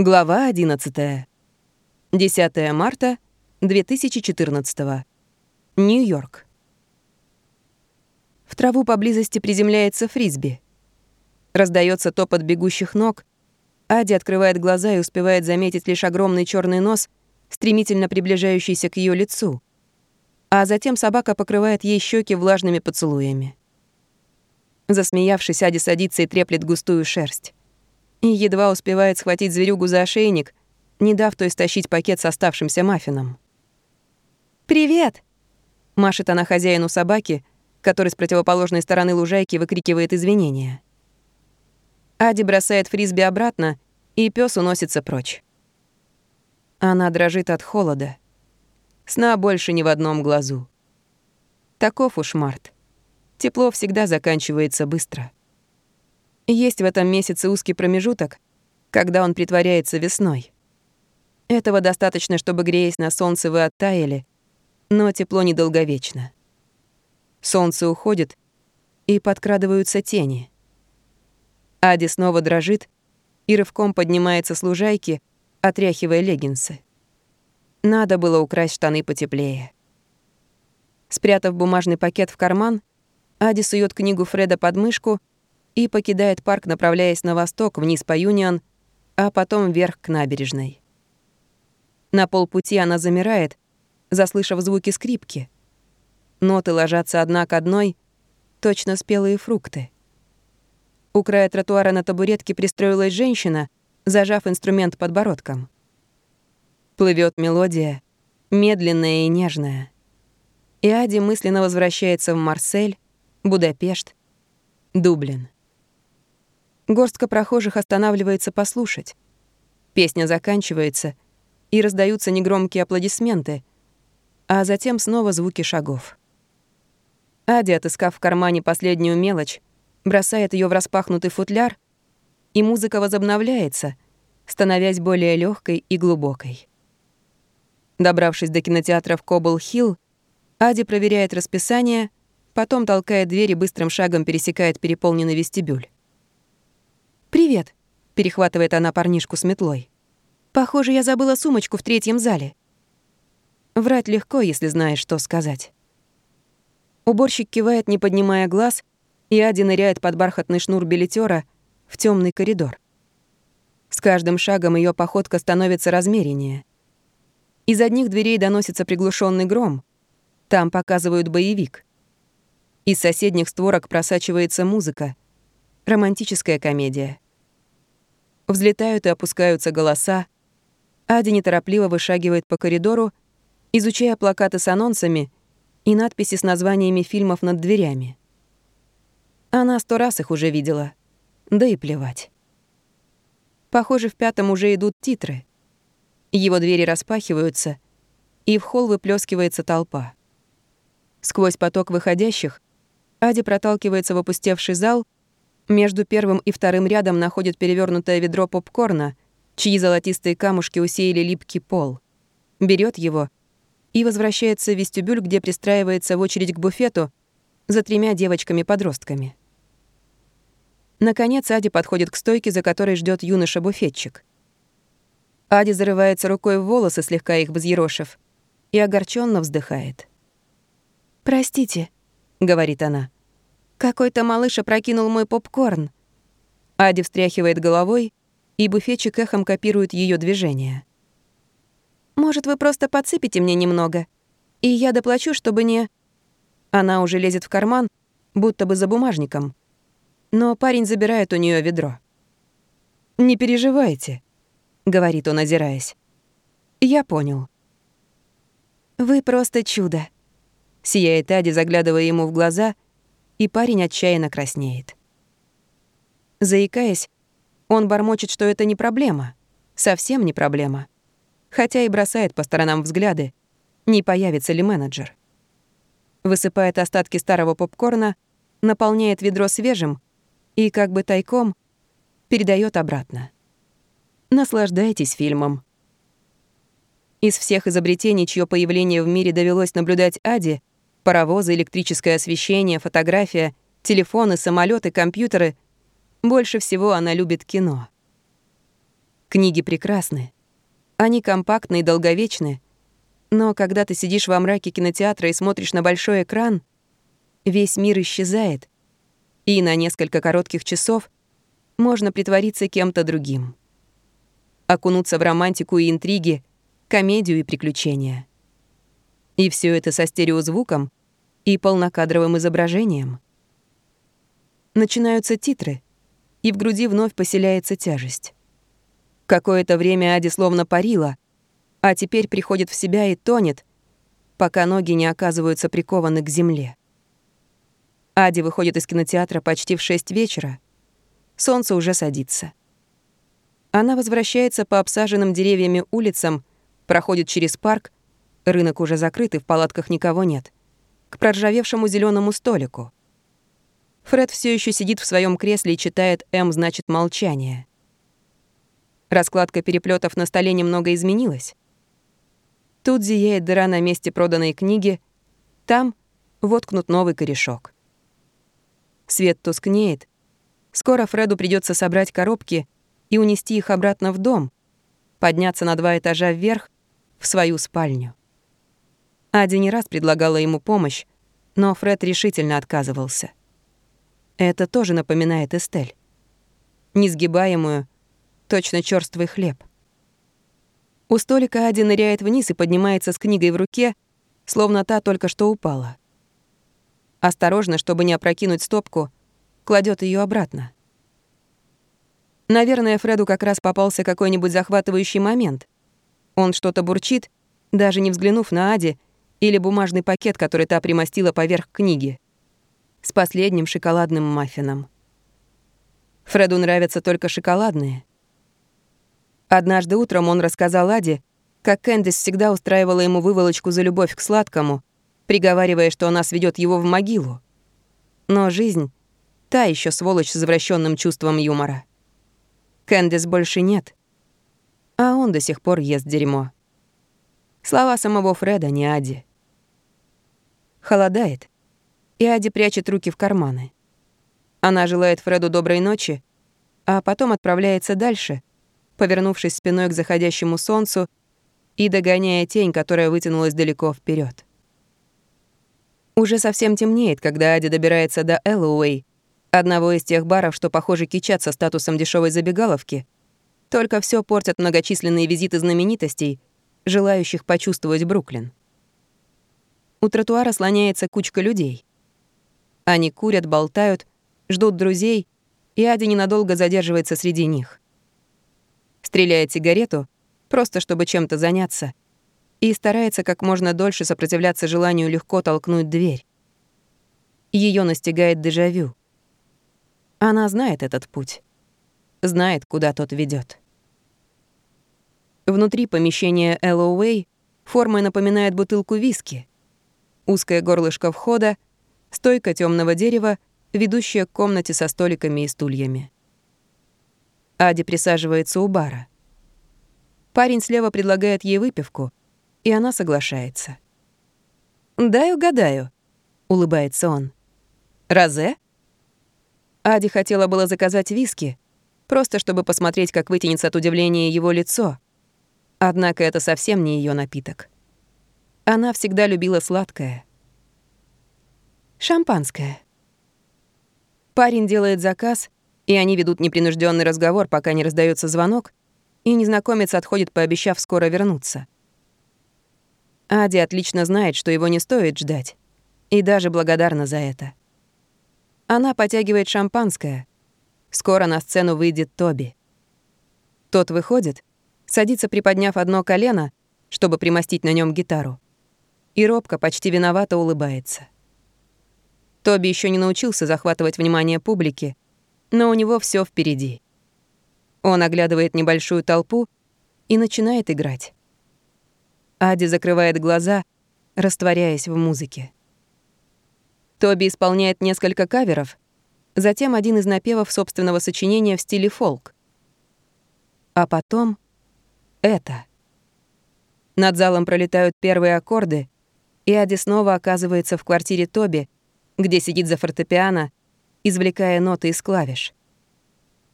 Глава 11. 10 марта 2014. Нью-Йорк. В траву поблизости приземляется фрисби. Раздается топот бегущих ног. Ади открывает глаза и успевает заметить лишь огромный черный нос, стремительно приближающийся к ее лицу. А затем собака покрывает ей щеки влажными поцелуями. Засмеявшись, Ади садится и треплет густую шерсть и едва успевает схватить зверюгу за ошейник, не дав той стащить пакет с оставшимся маффином. «Привет!» — машет она хозяину собаки, который с противоположной стороны лужайки выкрикивает извинения. Ади бросает фрисби обратно, и пес уносится прочь. Она дрожит от холода. Сна больше ни в одном глазу. Таков уж март. Тепло всегда заканчивается быстро. Есть в этом месяце узкий промежуток, когда он притворяется весной. Этого достаточно, чтобы, греясь на солнце, вы оттаяли, но тепло недолговечно. Солнце уходит, и подкрадываются тени. Ади снова дрожит и рывком поднимается с лужайки, отряхивая леггинсы. Надо было украсть штаны потеплее. Спрятав бумажный пакет в карман, Ади сует книгу Фреда под мышку и покидает парк, направляясь на восток, вниз по Юнион, а потом вверх к набережной. На полпути она замирает, заслышав звуки скрипки. Ноты ложатся одна к одной, точно спелые фрукты. У края тротуара на табуретке пристроилась женщина, зажав инструмент подбородком. Плывет мелодия, медленная и нежная. И Ади мысленно возвращается в Марсель, Будапешт, Дублин. Горстка прохожих останавливается послушать. Песня заканчивается, и раздаются негромкие аплодисменты, а затем снова звуки шагов. Ади, отыскав в кармане последнюю мелочь, бросает ее в распахнутый футляр, и музыка возобновляется, становясь более легкой и глубокой. Добравшись до кинотеатра в Кобл-Хилл, Ади проверяет расписание, потом толкает дверь и быстрым шагом пересекает переполненный вестибюль. «Привет», — перехватывает она парнишку с метлой. «Похоже, я забыла сумочку в третьем зале». Врать легко, если знаешь, что сказать. Уборщик кивает, не поднимая глаз, и Ади ныряет под бархатный шнур билетера в темный коридор. С каждым шагом ее походка становится размереннее. Из одних дверей доносится приглушенный гром. Там показывают боевик. Из соседних створок просачивается музыка — Романтическая комедия. Взлетают и опускаются голоса. Ади неторопливо вышагивает по коридору, изучая плакаты с анонсами и надписи с названиями фильмов над дверями. Она сто раз их уже видела. Да и плевать. Похоже, в пятом уже идут титры. Его двери распахиваются, и в холл выплескивается толпа. Сквозь поток выходящих Ади проталкивается в опустевший зал — между первым и вторым рядом находит перевернутое ведро попкорна, чьи золотистые камушки усеяли липкий пол. Берет его и возвращается в вестибюль, где пристраивается в очередь к буфету за тремя девочками-подростками. Наконец Ади подходит к стойке, за которой ждет юноша-буфетчик. Ади зарывается рукой в волосы, слегка их взъерошив, и огорченно вздыхает. «Простите», — говорит она. Какой-то малыш опрокинул мой попкорн. Ади встряхивает головой, и буфетчик эхом копирует ее движения. «Может, вы просто подсыпите мне немного, и я доплачу, чтобы не...» Она уже лезет в карман, будто бы за бумажником. Но парень забирает у нее ведро. «Не переживайте», — говорит он, озираясь. «Я понял». «Вы просто чудо», — сияет Ади, заглядывая ему в глаза — и парень отчаянно краснеет. Заикаясь, он бормочет, что это не проблема, совсем не проблема, хотя и бросает по сторонам взгляды, не появится ли менеджер. Высыпает остатки старого попкорна, наполняет ведро свежим и, как бы тайком, передает обратно. Наслаждайтесь фильмом. Из всех изобретений, чье появление в мире довелось наблюдать Аде, Паровозы, электрическое освещение, фотография, телефоны, самолеты, компьютеры. Больше всего она любит кино. Книги прекрасны. Они компактны и долговечны. Но когда ты сидишь во мраке кинотеатра и смотришь на большой экран, весь мир исчезает, и на несколько коротких часов можно притвориться кем-то другим. Окунуться в романтику и интриги, комедию и приключения. И все это со стереозвуком и полнокадровым изображением. Начинаются титры, и в груди вновь поселяется тяжесть. Какое-то время Ади словно парила, а теперь приходит в себя и тонет, пока ноги не оказываются прикованы к земле. Ади выходит из кинотеатра почти в шесть вечера. Солнце уже садится. Она возвращается по обсаженным деревьями улицам, проходит через парк, рынок уже закрыт и в палатках никого нет, к проржавевшему зеленому столику. Фред все еще сидит в своем кресле и читает «М» значит «молчание». Раскладка переплетов на столе немного изменилась. Тут зияет дыра на месте проданной книги, там воткнут новый корешок. Свет тускнеет. Скоро Фреду придется собрать коробки и унести их обратно в дом, подняться на два этажа вверх в свою спальню. Ади не раз предлагала ему помощь, но Фред решительно отказывался. Это тоже напоминает Эстель. Несгибаемую, точно черствый хлеб. У столика Ади ныряет вниз и поднимается с книгой в руке, словно та только что упала. Осторожно, чтобы не опрокинуть стопку, кладет ее обратно. Наверное, Фреду как раз попался какой-нибудь захватывающий момент. Он что-то бурчит, даже не взглянув на Ади или бумажный пакет, который та примостила поверх книги. С последним шоколадным маффином. Фреду нравятся только шоколадные. Однажды утром он рассказал Аде, как Кэндис всегда устраивала ему выволочку за любовь к сладкому, приговаривая, что она сведет его в могилу. Но жизнь — та еще сволочь с извращенным чувством юмора. Кэндис больше нет, а он до сих пор ест дерьмо. Слова самого Фреда, не Ади. Холодает, и Ади прячет руки в карманы. Она желает Фреду доброй ночи, а потом отправляется дальше — повернувшись спиной к заходящему солнцу и догоняя тень, которая вытянулась далеко вперед. Уже совсем темнеет, когда Ади добирается до Эллоуэй, одного из тех баров, что, похоже, кичатся статусом дешевой забегаловки. Только все портят многочисленные визиты знаменитостей, желающих почувствовать Бруклин. У тротуара слоняется кучка людей. Они курят, болтают, ждут друзей, и Ади ненадолго задерживается среди них стреляет сигарету, просто чтобы чем-то заняться, и старается как можно дольше сопротивляться желанию легко толкнуть дверь. Ее настигает дежавю. Она знает этот путь, знает, куда тот ведет. Внутри помещения Эллоуэй формой напоминает бутылку виски. Узкое горлышко входа, стойка темного дерева, ведущая к комнате со столиками и стульями. Ади присаживается у бара. Парень слева предлагает ей выпивку, и она соглашается. «Дай угадаю», — улыбается он. «Розе?» Ади хотела было заказать виски, просто чтобы посмотреть, как вытянется от удивления его лицо. Однако это совсем не ее напиток. Она всегда любила сладкое. Шампанское. Парень делает заказ, и они ведут непринужденный разговор, пока не раздается звонок, и незнакомец отходит, пообещав скоро вернуться. Ади отлично знает, что его не стоит ждать, и даже благодарна за это. Она потягивает шампанское. Скоро на сцену выйдет Тоби. Тот выходит, садится, приподняв одно колено, чтобы примостить на нем гитару, и робко, почти виновато улыбается. Тоби еще не научился захватывать внимание публики, но у него все впереди. Он оглядывает небольшую толпу и начинает играть. Ади закрывает глаза, растворяясь в музыке. Тоби исполняет несколько каверов, затем один из напевов собственного сочинения в стиле фолк. А потом это. Над залом пролетают первые аккорды, и Ади снова оказывается в квартире Тоби, где сидит за фортепиано извлекая ноты из клавиш.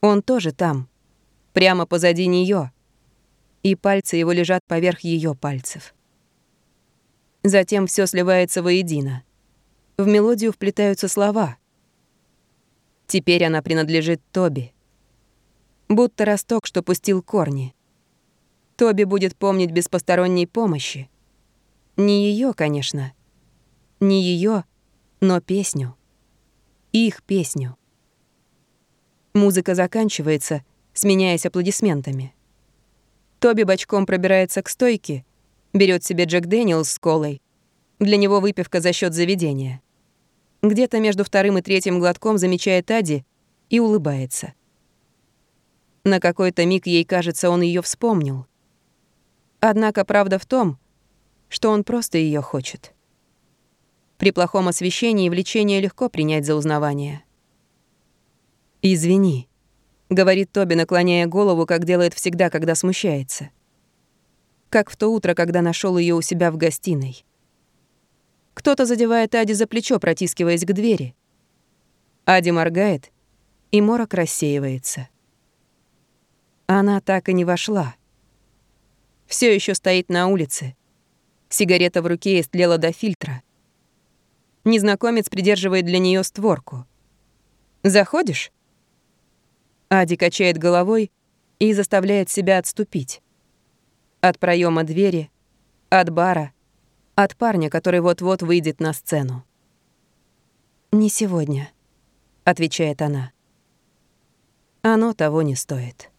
Он тоже там, прямо позади нее, и пальцы его лежат поверх ее пальцев. Затем все сливается воедино. В мелодию вплетаются слова. Теперь она принадлежит Тоби. Будто росток, что пустил корни. Тоби будет помнить без посторонней помощи. Не ее, конечно. Не ее, но песню. Их песню. Музыка заканчивается, сменяясь аплодисментами. Тоби бочком пробирается к стойке, берет себе Джек Дэниелс с колой. Для него выпивка за счет заведения. Где-то между вторым и третьим глотком замечает Ади и улыбается. На какой-то миг ей кажется, он ее вспомнил. Однако правда в том, что он просто ее хочет. При плохом освещении влечение легко принять за узнавание. «Извини», — говорит Тоби, наклоняя голову, как делает всегда, когда смущается. Как в то утро, когда нашел ее у себя в гостиной. Кто-то задевает Ади за плечо, протискиваясь к двери. Ади моргает, и морок рассеивается. Она так и не вошла. Все еще стоит на улице. Сигарета в руке истлела до фильтра. Незнакомец придерживает для нее створку. «Заходишь?» Ади качает головой и заставляет себя отступить. От проема двери, от бара, от парня, который вот-вот выйдет на сцену. «Не сегодня», — отвечает она. «Оно того не стоит».